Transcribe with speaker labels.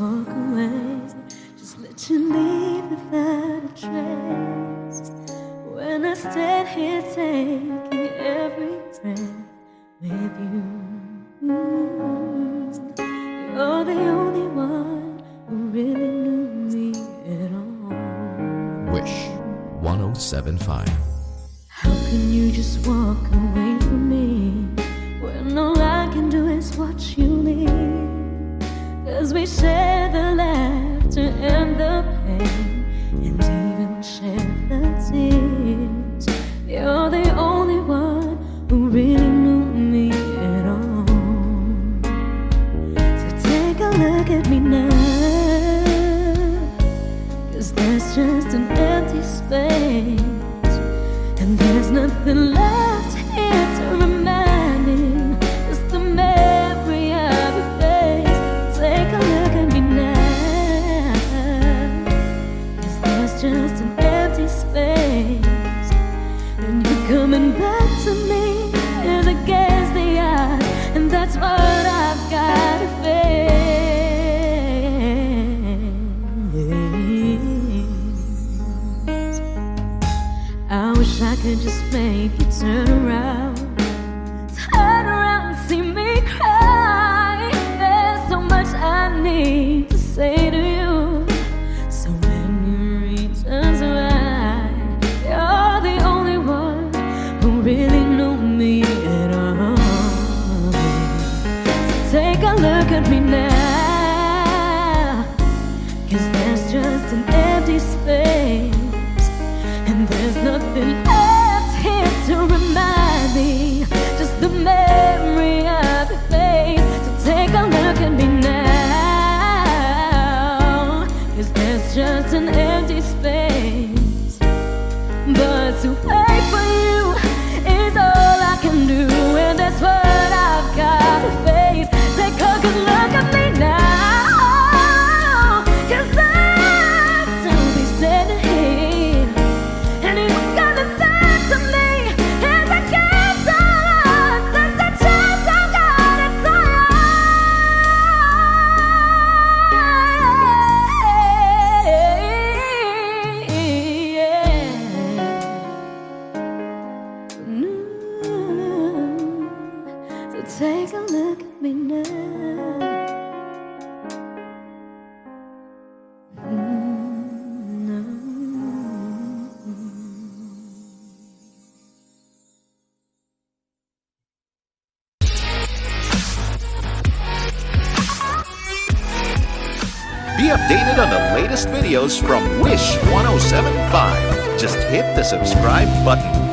Speaker 1: walk away. Just let you leave without a trace. When I stand here taking every breath with you, you're the only one who really knew me at all.
Speaker 2: Wish 1075.
Speaker 1: How can you just walk away from me when all I can do is watch you? Cause we share the laughter and the pain, and even share the tears. You're the only one who really knew me at all. So take a look at me now. Cause there's just an empty space. And there's nothing left I wish I could just make you turn around. Me now. Cause there's just an empty space. And there's nothing left here to remind me. Just the memory. So take a look at me there's just an So take a look at me now.
Speaker 3: Be updated on the latest videos from Wish 1075. Just hit the subscribe button.